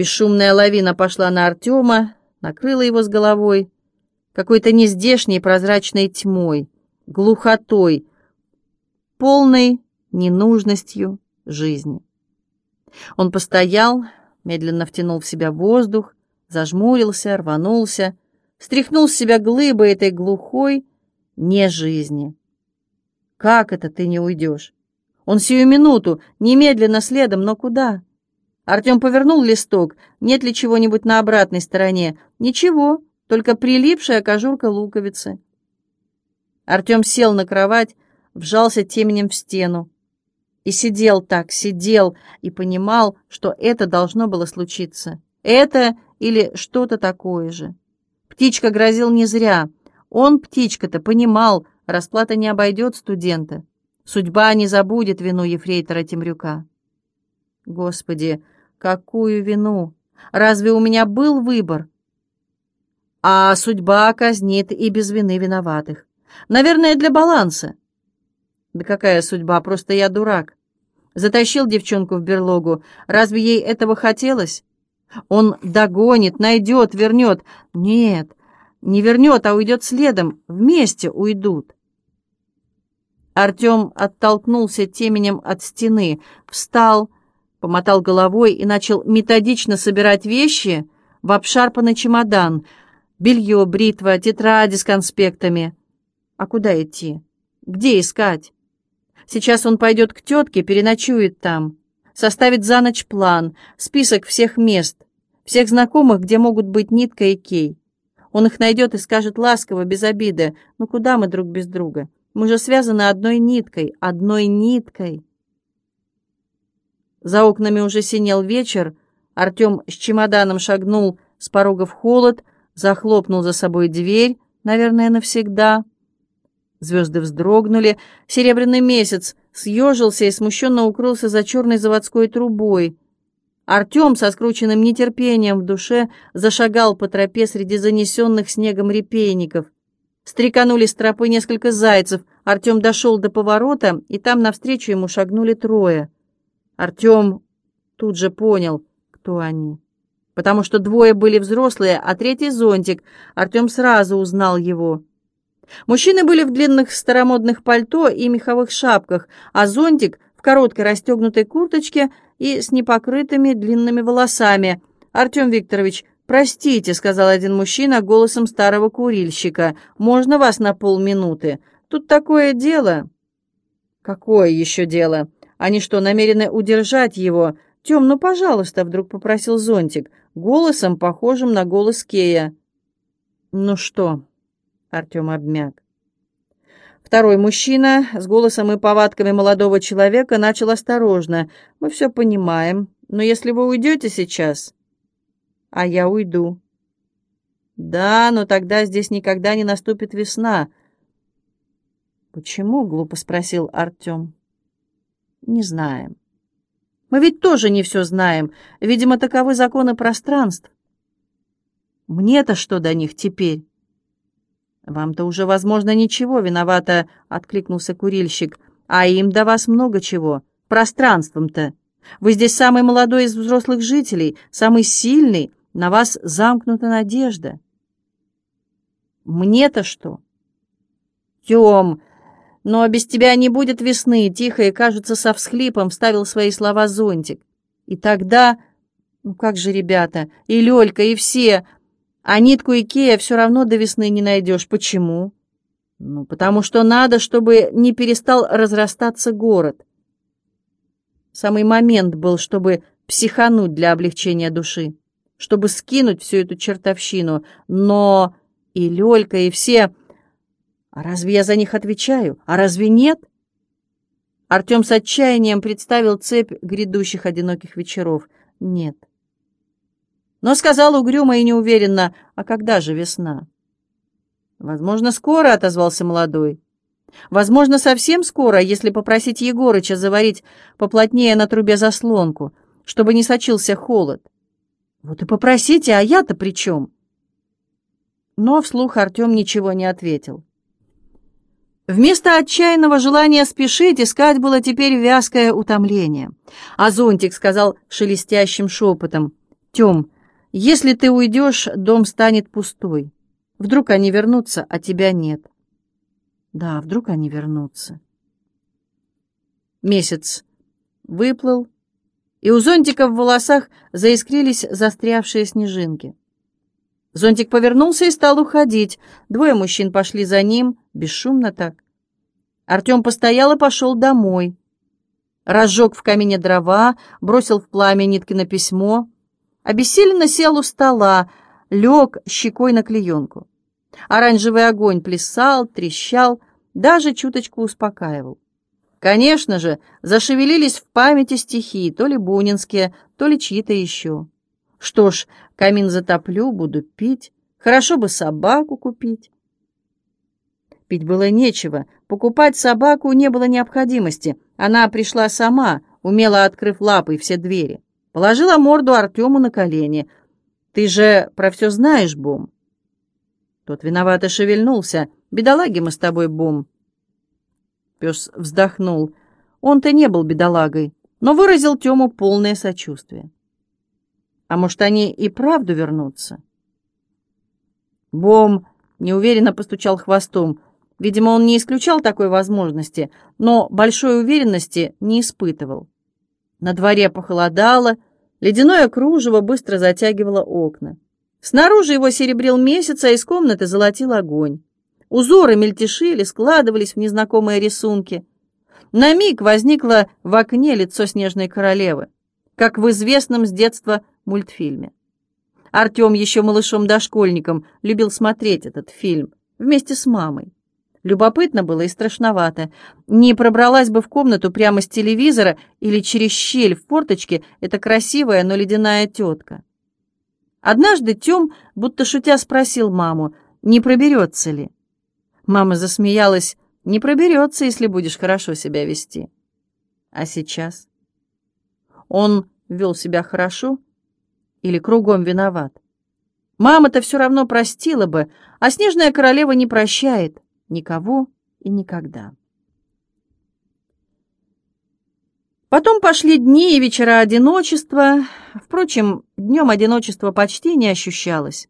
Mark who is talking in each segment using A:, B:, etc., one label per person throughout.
A: Бесшумная лавина пошла на Артема, накрыла его с головой какой-то нездешней прозрачной тьмой, глухотой, полной ненужностью жизни. Он постоял, медленно втянул в себя воздух, зажмурился, рванулся, стряхнул с себя глыбы этой глухой не жизни. Как это ты не уйдешь? Он сию минуту, немедленно следом, но куда? Артем повернул листок. Нет ли чего-нибудь на обратной стороне? Ничего, только прилипшая кожурка луковицы. Артем сел на кровать, вжался теменем в стену. И сидел так, сидел, и понимал, что это должно было случиться. Это или что-то такое же. Птичка грозил не зря. Он, птичка-то, понимал, расплата не обойдет студента. Судьба не забудет вину ефрейтора Темрюка. Господи, какую вину? Разве у меня был выбор? А судьба казнит и без вины виноватых. Наверное, для баланса. Да какая судьба, просто я дурак. Затащил девчонку в берлогу. Разве ей этого хотелось? Он догонит, найдет, вернет. Нет, не вернет, а уйдет следом. Вместе уйдут. Артем оттолкнулся теменем от стены, встал, помотал головой и начал методично собирать вещи в обшарпанный чемодан. Белье, бритва, тетради с конспектами. А куда идти? Где искать? Сейчас он пойдет к тетке, переночует там, составит за ночь план, список всех мест, всех знакомых, где могут быть Нитка и Кей. Он их найдет и скажет ласково, без обиды, «Ну куда мы друг без друга? Мы же связаны одной ниткой, одной ниткой». За окнами уже синел вечер, Артем с чемоданом шагнул с порога в холод, захлопнул за собой дверь, наверное, навсегда — Звезды вздрогнули, серебряный месяц съежился и смущенно укрылся за черной заводской трубой. Артем со скрученным нетерпением в душе зашагал по тропе среди занесенных снегом репейников. Стреканули с тропы несколько зайцев. Артем дошел до поворота, и там навстречу ему шагнули трое. Артем тут же понял, кто они. Потому что двое были взрослые, а третий — зонтик. Артем сразу узнал его. Мужчины были в длинных старомодных пальто и меховых шапках, а зонтик в короткой расстегнутой курточке и с непокрытыми длинными волосами. «Артем Викторович, простите», — сказал один мужчина голосом старого курильщика, «можно вас на полминуты? Тут такое дело». «Какое еще дело? Они что, намерены удержать его?» «Тем, ну, пожалуйста», — вдруг попросил зонтик, голосом, похожим на голос Кея. «Ну что?» Артем обмяк. Второй мужчина с голосом и повадками молодого человека начал осторожно. «Мы все понимаем, но если вы уйдете сейчас...» «А я уйду». «Да, но тогда здесь никогда не наступит весна». «Почему?» — глупо спросил Артем. «Не знаем. Мы ведь тоже не все знаем. Видимо, таковы законы пространств. Мне-то что до них теперь?» «Вам-то уже, возможно, ничего виновато», — откликнулся курильщик. «А им до вас много чего. Пространством-то. Вы здесь самый молодой из взрослых жителей, самый сильный. На вас замкнута надежда». «Мне-то что?» «Тем, но без тебя не будет весны», — тихо и, кажется, со всхлипом вставил свои слова зонтик. «И тогда...» «Ну как же, ребята, и Лёлька, и все...» А нитку Икея все равно до весны не найдешь. Почему? Ну, потому что надо, чтобы не перестал разрастаться город. Самый момент был, чтобы психануть для облегчения души, чтобы скинуть всю эту чертовщину. Но и Лёлька, и все... А разве я за них отвечаю? А разве нет? Артем с отчаянием представил цепь грядущих одиноких вечеров. Нет но сказал угрюмо и неуверенно, «А когда же весна?» «Возможно, скоро», — отозвался молодой. «Возможно, совсем скоро, если попросить Егорыча заварить поплотнее на трубе заслонку, чтобы не сочился холод». «Вот и попросите, а я-то при чем?» Но вслух Артем ничего не ответил. Вместо отчаянного желания спешить искать было теперь вязкое утомление. А зонтик сказал шелестящим шепотом — Тем, если ты уйдешь, дом станет пустой. Вдруг они вернутся, а тебя нет. Да, вдруг они вернутся. Месяц выплыл, и у зонтика в волосах заискрились застрявшие снежинки. Зонтик повернулся и стал уходить. Двое мужчин пошли за ним, бесшумно так. Артем постоял и пошел домой. Разжег в камине дрова, бросил в пламя нитки на письмо. Обессиленно сел у стола, лег щекой на клеенку. Оранжевый огонь плясал, трещал, даже чуточку успокаивал. Конечно же, зашевелились в памяти стихи, то ли бунинские, то ли чьи-то еще. Что ж, камин затоплю, буду пить. Хорошо бы собаку купить. Пить было нечего, покупать собаку не было необходимости. Она пришла сама, умело открыв лапой все двери. Положила морду Артему на колени. «Ты же про все знаешь, Бом?» Тот виновато шевельнулся. «Бедолаги мы с тобой, Бом». Пес вздохнул. Он-то не был бедолагой, но выразил Тему полное сочувствие. А может, они и правду вернутся? Бом неуверенно постучал хвостом. Видимо, он не исключал такой возможности, но большой уверенности не испытывал. На дворе похолодало, ледяное кружево быстро затягивало окна. Снаружи его серебрил месяц, а из комнаты золотил огонь. Узоры мельтешили, складывались в незнакомые рисунки. На миг возникло в окне лицо снежной королевы, как в известном с детства мультфильме. Артем еще малышом-дошкольником любил смотреть этот фильм вместе с мамой. Любопытно было и страшновато. Не пробралась бы в комнату прямо с телевизора или через щель в форточке эта красивая, но ледяная тетка. Однажды Тем, будто шутя, спросил маму, не проберется ли. Мама засмеялась, не проберется, если будешь хорошо себя вести. А сейчас? Он вел себя хорошо или кругом виноват? Мама-то все равно простила бы, а снежная королева не прощает никого и никогда. Потом пошли дни и вечера одиночества. Впрочем, днем одиночества почти не ощущалось.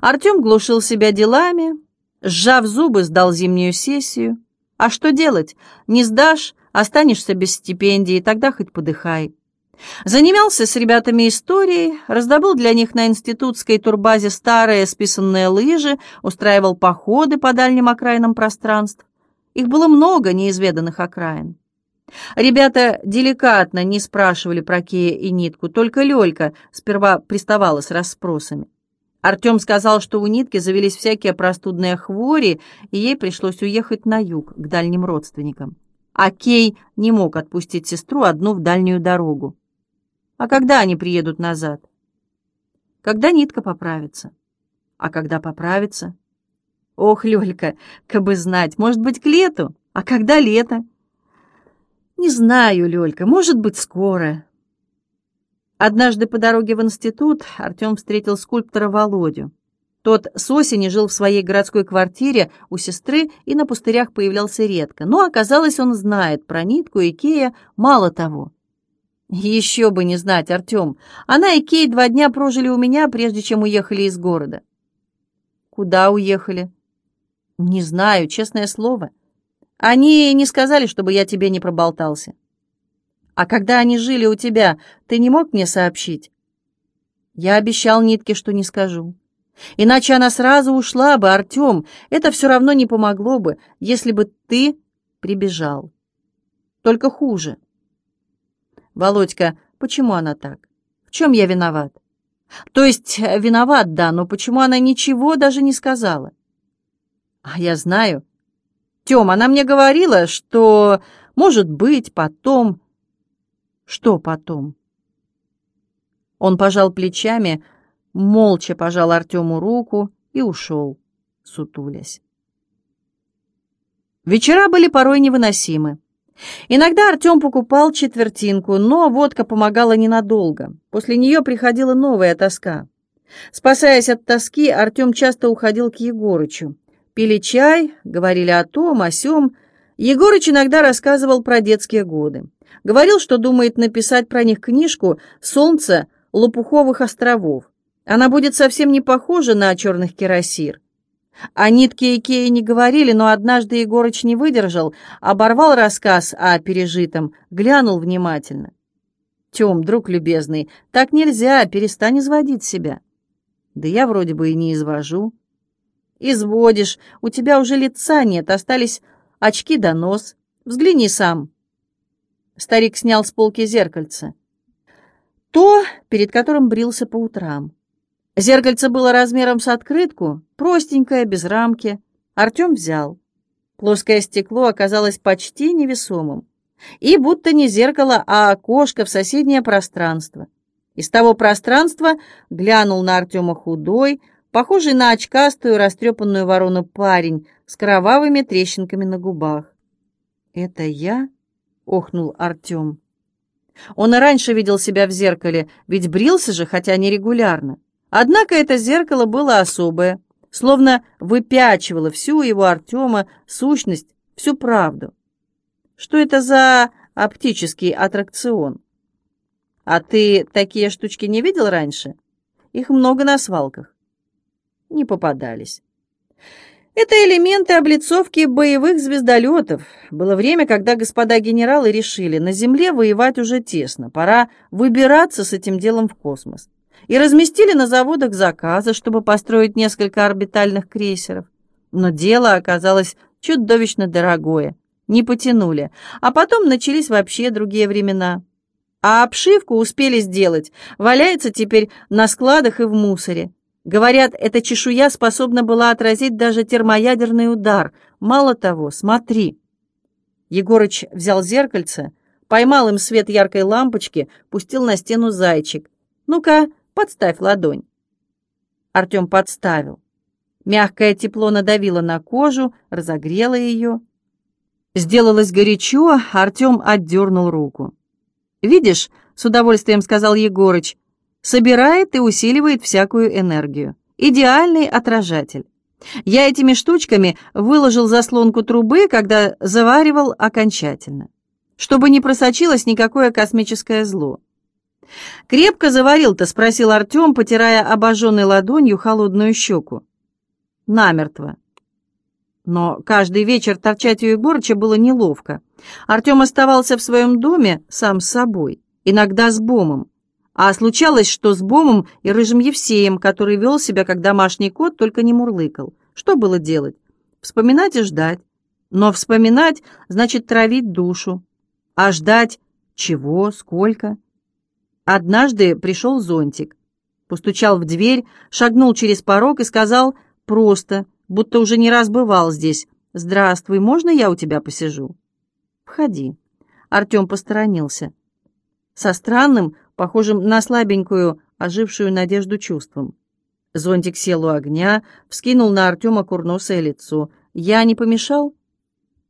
A: Артем глушил себя делами, сжав зубы, сдал зимнюю сессию. А что делать? Не сдашь, останешься без стипендии, тогда хоть подыхай. Занимался с ребятами историей, раздобыл для них на институтской турбазе старые списанные лыжи, устраивал походы по дальним окраинам пространств. Их было много неизведанных окраин. Ребята деликатно не спрашивали про Кея и Нитку, только Лёлька сперва приставала с расспросами. Артём сказал, что у Нитки завелись всякие простудные хвори, и ей пришлось уехать на юг, к дальним родственникам. А Кей не мог отпустить сестру одну в дальнюю дорогу. А когда они приедут назад? Когда Нитка поправится. А когда поправится? Ох, Лёлька, кабы знать, может быть, к лету? А когда лето? «Не знаю, Лёлька, может быть, скоро». Однажды по дороге в институт Артём встретил скульптора Володю. Тот с осени жил в своей городской квартире у сестры и на пустырях появлялся редко. Но оказалось, он знает про нитку и Кея мало того. Еще бы не знать, Артём. Она и Кей два дня прожили у меня, прежде чем уехали из города. Куда уехали? Не знаю, честное слово. Они не сказали, чтобы я тебе не проболтался. А когда они жили у тебя, ты не мог мне сообщить? Я обещал Нитке, что не скажу. Иначе она сразу ушла бы, Артем. Это все равно не помогло бы, если бы ты прибежал. Только хуже. Володька, почему она так? В чем я виноват? То есть э, виноват, да, но почему она ничего даже не сказала? А я знаю, Тём, она мне говорила, что, может быть, потом... Что потом? Он пожал плечами, молча пожал Артему руку и ушел, сутулясь. Вечера были порой невыносимы. Иногда Артем покупал четвертинку, но водка помогала ненадолго. После нее приходила новая тоска. Спасаясь от тоски, Артем часто уходил к Егорычу. Пили чай, говорили о том, о сём. Егорыч иногда рассказывал про детские годы. Говорил, что думает написать про них книжку «Солнце Лопуховых островов. Она будет совсем не похожа на черных кирасир. О нитке Икеи не говорили, но однажды Егорыч не выдержал, оборвал рассказ о пережитом, глянул внимательно. «Тем, друг любезный, так нельзя, перестань изводить себя». «Да я вроде бы и не извожу». «Изводишь, у тебя уже лица нет, остались очки да нос. Взгляни сам». Старик снял с полки зеркальце. То, перед которым брился по утрам. Зеркальце было размером с открытку, простенькое, без рамки. Артем взял. Плоское стекло оказалось почти невесомым. И будто не зеркало, а окошко в соседнее пространство. Из того пространства глянул на Артема худой, похожий на очкастую растрепанную ворону парень с кровавыми трещинками на губах. «Это я?» — охнул Артем. Он и раньше видел себя в зеркале, ведь брился же, хотя нерегулярно. Однако это зеркало было особое, словно выпячивало всю его Артема сущность, всю правду. Что это за оптический аттракцион? А ты такие штучки не видел раньше? Их много на свалках. Не попадались. Это элементы облицовки боевых звездолетов. Было время, когда господа генералы решили, на Земле воевать уже тесно, пора выбираться с этим делом в космос. И разместили на заводах заказы, чтобы построить несколько орбитальных крейсеров. Но дело оказалось чудовищно дорогое. Не потянули. А потом начались вообще другие времена. А обшивку успели сделать. Валяется теперь на складах и в мусоре. Говорят, эта чешуя способна была отразить даже термоядерный удар. Мало того, смотри. Егорыч взял зеркальце, поймал им свет яркой лампочки, пустил на стену зайчик. «Ну-ка, подставь ладонь». Артем подставил. Мягкое тепло надавило на кожу, разогрело ее. Сделалось горячо, Артем отдернул руку. «Видишь», — с удовольствием сказал Егорыч, собирает и усиливает всякую энергию. Идеальный отражатель. Я этими штучками выложил заслонку трубы, когда заваривал окончательно, чтобы не просочилось никакое космическое зло. «Крепко заварил-то?» — спросил Артем, потирая обожженной ладонью холодную щеку. «Намертво». Но каждый вечер торчать у Егорыча было неловко. Артем оставался в своем доме сам с собой, иногда с Бомом. А случалось, что с Бомом и Рыжим Евсеем, который вел себя как домашний кот, только не мурлыкал. Что было делать? Вспоминать и ждать. Но вспоминать значит травить душу. А ждать чего, сколько? Однажды пришел зонтик. Постучал в дверь, шагнул через порог и сказал просто, будто уже не раз бывал здесь. «Здравствуй, можно я у тебя посижу?» «Входи». Артем посторонился. Со странным, похожим на слабенькую, ожившую надежду чувством. Зонтик сел у огня, вскинул на Артема курносое лицо. «Я не помешал?»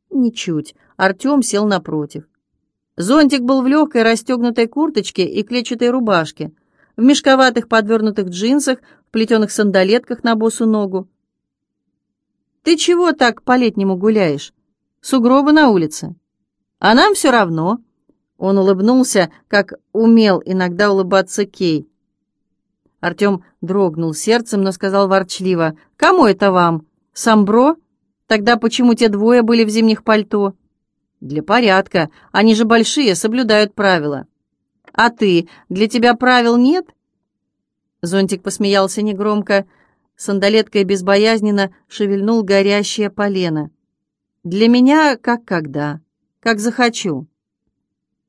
A: «Ничуть». Артем сел напротив. Зонтик был в легкой расстегнутой курточке и клетчатой рубашке, в мешковатых подвернутых джинсах, в плетеных сандалетках на босу ногу. «Ты чего так по-летнему гуляешь? Сугробы на улице. А нам все равно». Он улыбнулся, как умел иногда улыбаться Кей. Артем дрогнул сердцем, но сказал ворчливо, «Кому это вам? Самбро? Тогда почему те двое были в зимних пальто?» «Для порядка. Они же большие, соблюдают правила». «А ты? Для тебя правил нет?» Зонтик посмеялся негромко, сандалеткой безбоязненно шевельнул горящее полено. «Для меня как когда, как захочу».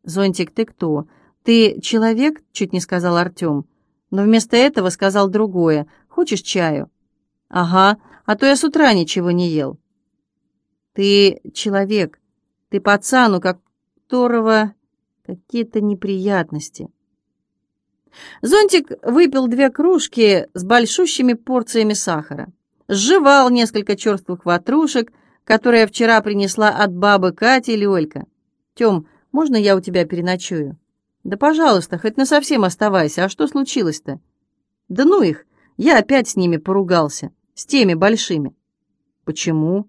A: «Зонтик, ты кто? Ты человек?» — чуть не сказал Артем. Но вместо этого сказал другое. «Хочешь чаю?» «Ага, а то я с утра ничего не ел». «Ты человек. Ты пацан, у которого какие-то неприятности». Зонтик выпил две кружки с большущими порциями сахара, сживал несколько черствых ватрушек, которые вчера принесла от бабы Кати или Олька. «Тем, можно я у тебя переночую?» «Да, пожалуйста, хоть насовсем оставайся. А что случилось-то?» «Да ну их! Я опять с ними поругался. С теми большими». «Почему?»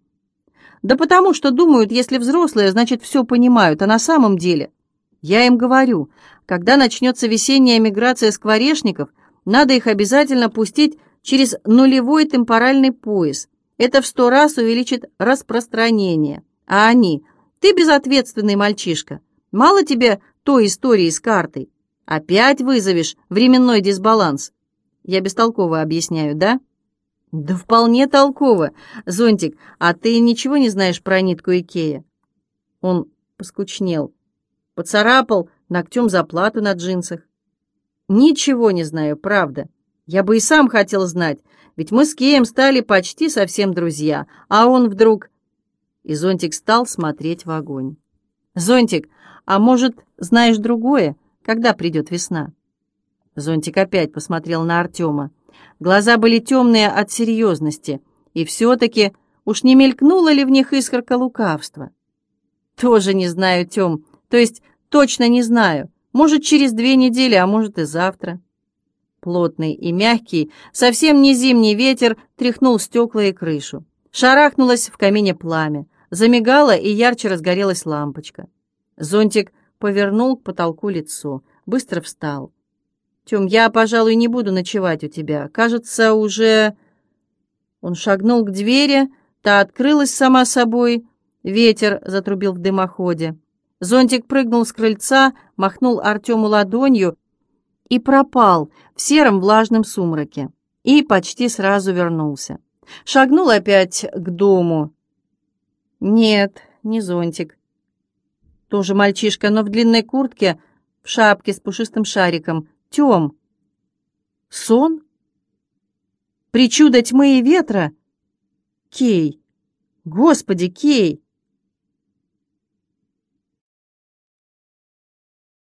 A: «Да потому что думают, если взрослые, значит, все понимают, а на самом деле...» Я им говорю, когда начнется весенняя миграция скворечников, надо их обязательно пустить через нулевой темпоральный пояс. Это в сто раз увеличит распространение. А они, ты безответственный мальчишка, мало тебе той истории с картой. Опять вызовешь временной дисбаланс. Я бестолково объясняю, да? Да вполне толково. Зонтик, а ты ничего не знаешь про нитку Икея? Он поскучнел. Поцарапал ногтем заплату на джинсах. Ничего не знаю, правда. Я бы и сам хотел знать, ведь мы с Кеем стали почти совсем друзья, а он вдруг... И Зонтик стал смотреть в огонь. «Зонтик, а может, знаешь другое, когда придет весна?» Зонтик опять посмотрел на Артема. Глаза были темные от серьезности, и все-таки уж не мелькнула ли в них искорка лукавства. «Тоже не знаю, Тем, то есть точно не знаю. Может, через две недели, а может и завтра». Плотный и мягкий, совсем не зимний ветер тряхнул стекла и крышу. Шарахнулось в камине пламя, замигала и ярче разгорелась лампочка. Зонтик повернул к потолку лицо, быстро встал. «Тем, я, пожалуй, не буду ночевать у тебя. Кажется, уже...» Он шагнул к двери, та открылась сама собой. Ветер затрубил в дымоходе. Зонтик прыгнул с крыльца, махнул Артему ладонью и пропал в сером влажном сумраке. И почти сразу вернулся. Шагнул опять к дому. Нет, не зонтик. Тоже мальчишка, но в длинной куртке, в шапке с пушистым шариком. Тем. Сон? Причуда тьмы и ветра? Кей. Господи, Кей!